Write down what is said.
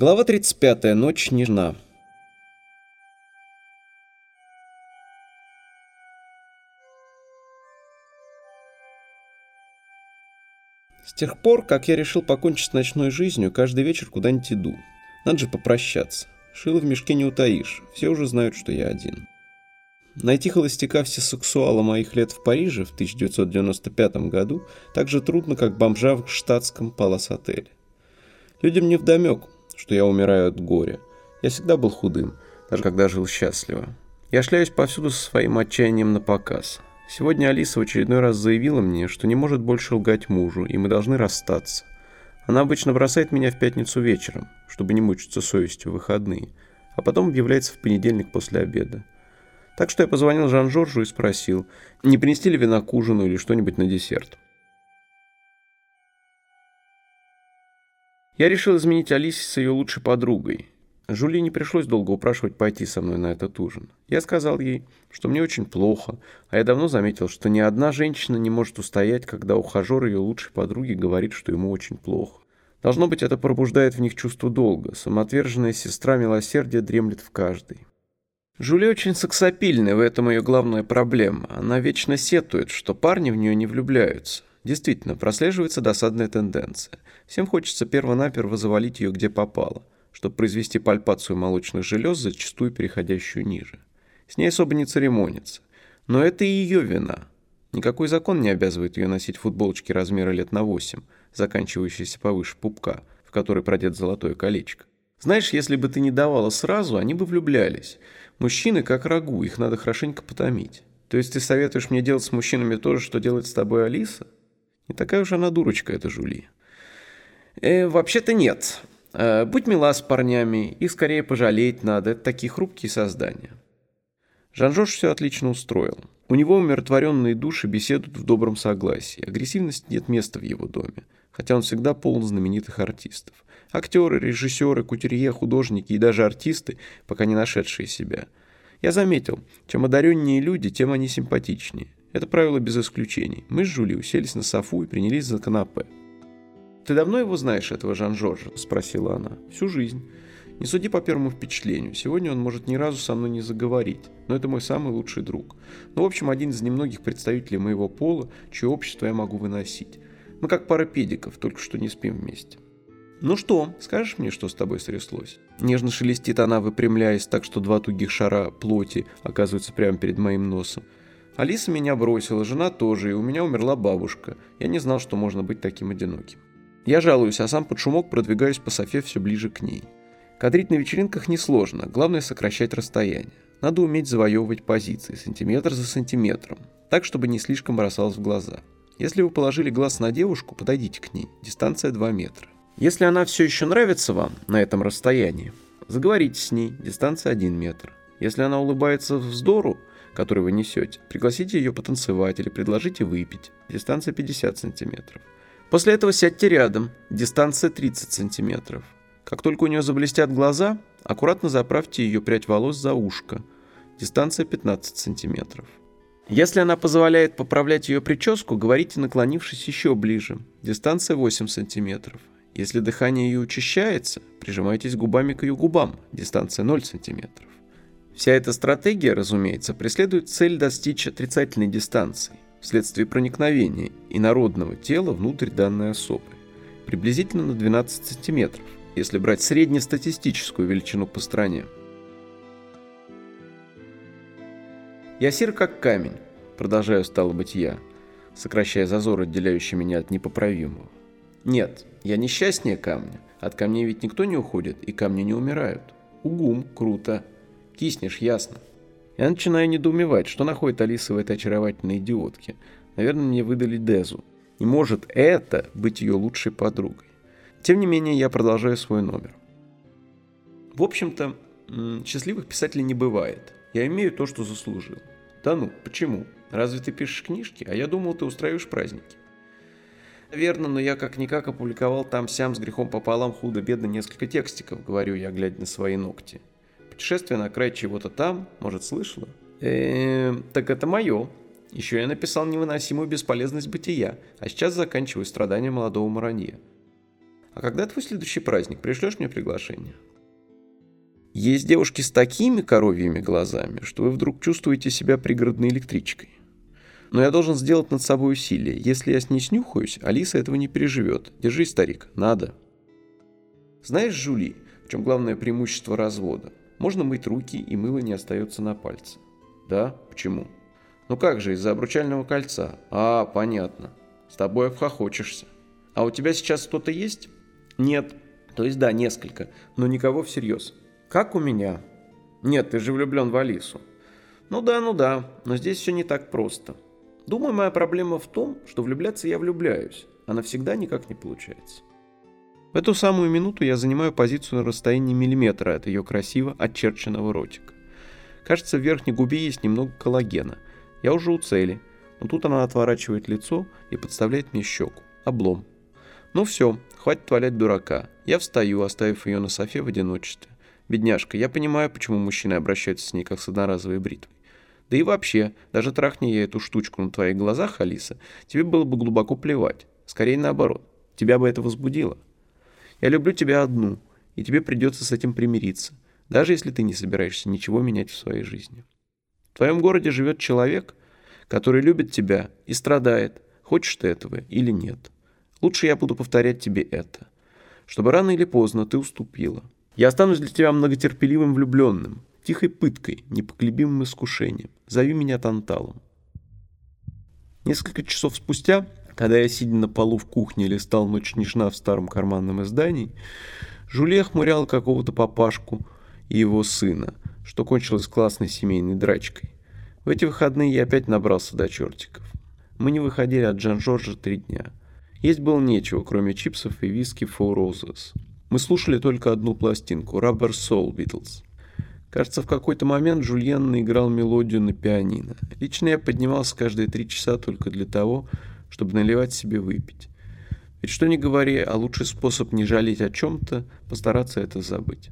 Глава 35. Ночь нежна. С тех пор, как я решил покончить с ночной жизнью, каждый вечер куда-нибудь иду. Надо же попрощаться. Шило в мешке не утаишь, все уже знают, что я один. Найти холостяка всесексуала моих лет в Париже в 1995 году так же трудно, как бомжа в штатском палас-отеле. Людям не вдомек, что я умираю от горя. Я всегда был худым, даже когда жил счастливо. Я шляюсь повсюду со своим отчаянием на показ. Сегодня Алиса в очередной раз заявила мне, что не может больше лгать мужу, и мы должны расстаться. Она обычно бросает меня в пятницу вечером, чтобы не мучиться совестью в выходные, а потом объявляется в понедельник после обеда. Так что я позвонил Жан-Жоржу и спросил, не принести ли вина к ужину или что-нибудь на десерт. Я решил изменить Алисе с ее лучшей подругой. Жули не пришлось долго упрашивать пойти со мной на этот ужин. Я сказал ей, что мне очень плохо, а я давно заметил, что ни одна женщина не может устоять, когда ухажер ее лучшей подруги говорит, что ему очень плохо. Должно быть, это пробуждает в них чувство долга. Самоотверженная сестра милосердия дремлет в каждой. Жюли очень сексапильная, в этом ее главная проблема. Она вечно сетует, что парни в нее не влюбляются. Действительно, прослеживается досадная тенденция. Всем хочется перво-наперво завалить ее где попало, чтобы произвести пальпацию молочных желез, зачастую переходящую ниже. С ней особо не церемонится. Но это и ее вина. Никакой закон не обязывает ее носить футболочки размера лет на 8, заканчивающиеся повыше пупка, в который продет золотое колечко. Знаешь, если бы ты не давала сразу, они бы влюблялись. Мужчины как рагу, их надо хорошенько потомить. То есть ты советуешь мне делать с мужчинами то же, что делает с тобой Алиса? Не такая уж она дурочка, эта Жули. Э, вообще-то нет. Э, будь мила с парнями, их скорее пожалеть надо, это такие хрупкие создания. Жан-Жорж все отлично устроил. У него умиротворенные души беседуют в добром согласии. Агрессивности нет места в его доме, хотя он всегда полон знаменитых артистов. Актеры, режиссеры, кутюрье, художники и даже артисты, пока не нашедшие себя. Я заметил, чем одареннее люди, тем они симпатичнее. Это правило без исключений. Мы с Жюли уселись на софу и принялись за канапе. «Ты давно его знаешь, этого Жан-Жоржа?» – спросила она. «Всю жизнь. Не суди по первому впечатлению. Сегодня он может ни разу со мной не заговорить, но это мой самый лучший друг. Ну, в общем, один из немногих представителей моего пола, чье общество я могу выносить. Мы как пара педиков, только что не спим вместе». «Ну что, скажешь мне, что с тобой стряслось?» Нежно шелестит она, выпрямляясь так, что два тугих шара плоти оказываются прямо перед моим носом. Алиса меня бросила, жена тоже, и у меня умерла бабушка. Я не знал, что можно быть таким одиноким. Я жалуюсь, а сам под шумок продвигаюсь по Софе все ближе к ней. Кадрить на вечеринках несложно, главное сокращать расстояние. Надо уметь завоевывать позиции, сантиметр за сантиметром, так, чтобы не слишком бросалось в глаза. Если вы положили глаз на девушку, подойдите к ней, дистанция 2 метра. Если она все еще нравится вам на этом расстоянии, заговорите с ней, дистанция 1 метр. Если она улыбается вздору, который вы несете, пригласите ее потанцевать или предложите выпить, дистанция 50 сантиметров. После этого сядьте рядом, дистанция 30 сантиметров. Как только у нее заблестят глаза, аккуратно заправьте ее прядь волос за ушко, дистанция 15 сантиметров. Если она позволяет поправлять ее прическу, говорите, наклонившись еще ближе, дистанция 8 сантиметров. Если дыхание ее учащается, прижимайтесь губами к ее губам, дистанция 0 см. Вся эта стратегия, разумеется, преследует цель достичь отрицательной дистанции вследствие проникновения инородного тела внутрь данной особы, приблизительно на 12 см, если брать среднестатистическую величину по стране. Я сир как камень, продолжаю стало быть я, сокращая зазор, отделяющий меня от непоправимого. Нет, я несчастнее камня. От камней ведь никто не уходит, и камни не умирают. Угум, круто. Киснешь, ясно. Я начинаю недоумевать, что находит Алиса в этой очаровательной идиотке. Наверное, мне выдали Дезу. Не может это быть ее лучшей подругой. Тем не менее, я продолжаю свой номер. В общем-то, счастливых писателей не бывает. Я имею то, что заслужил. Да ну, почему? Разве ты пишешь книжки? А я думал, ты устраиваешь праздники. Верно, но я как-никак опубликовал там-сям с грехом пополам худо-бедно несколько текстиков, говорю я, глядя на свои ногти. Путешествие на край чего-то там, может, слышала? Эээ, так это мое. Еще я написал невыносимую бесполезность бытия, а сейчас заканчиваю страдания молодого Маранье. А когда твой следующий праздник? Пришлешь мне приглашение? Есть девушки с такими коровьими глазами, что вы вдруг чувствуете себя пригородной электричкой. Но я должен сделать над собой усилие. Если я с ней снюхаюсь, Алиса этого не переживет. Держись, старик, надо. Знаешь, Жули, в чем главное преимущество развода? Можно мыть руки, и мыло не остается на пальце. Да? Почему? Ну как же, из-за обручального кольца. А, понятно. С тобой обхохочешься. А у тебя сейчас кто-то есть? Нет. То есть да, несколько, но никого всерьез. Как у меня? Нет, ты же влюблен в Алису. Ну да, ну да, но здесь все не так просто. Думаю, моя проблема в том, что влюбляться я влюбляюсь, а навсегда никак не получается. В эту самую минуту я занимаю позицию на расстоянии миллиметра от ее красиво очерченного ротика. Кажется, в верхней губе есть немного коллагена. Я уже у цели, но тут она отворачивает лицо и подставляет мне щеку. Облом. Ну все, хватит валять дурака. Я встаю, оставив ее на софе в одиночестве. Бедняжка, я понимаю, почему мужчины обращаются с ней как с одноразовой бритвой. Да и вообще, даже трахни я эту штучку на твоих глазах, Алиса, тебе было бы глубоко плевать. Скорее наоборот. Тебя бы это возбудило. Я люблю тебя одну, и тебе придется с этим примириться, даже если ты не собираешься ничего менять в своей жизни. В твоем городе живет человек, который любит тебя и страдает, хочешь ты этого или нет. Лучше я буду повторять тебе это, чтобы рано или поздно ты уступила. Я останусь для тебя многотерпеливым влюбленным, тихой пыткой, непоколебимым искушением. Зови меня Танталом. Несколько часов спустя когда я, сидя на полу в кухне, листал «Ночь нежна» в старом карманном издании, Жюле хмурял какого-то папашку и его сына, что кончилось классной семейной драчкой. В эти выходные я опять набрался до чертиков. Мы не выходили от Джан-Жоржа три дня. Есть было нечего, кроме чипсов и виски Four Roses. Мы слушали только одну пластинку – Rubber Soul Beatles. Кажется, в какой-то момент Жульен наиграл мелодию на пианино. Лично я поднимался каждые три часа только для того, чтобы наливать себе выпить. Ведь что ни говори, а лучший способ не жалеть о чем-то – постараться это забыть.